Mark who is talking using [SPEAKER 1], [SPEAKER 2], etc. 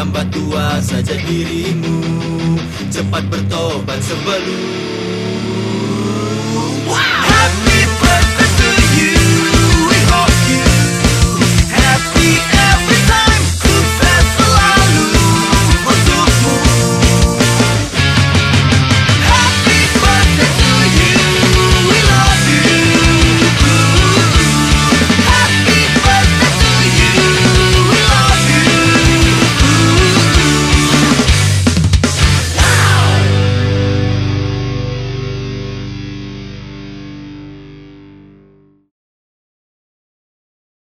[SPEAKER 1] Tambah tua saja dirimu. Cepat bertobat sebelum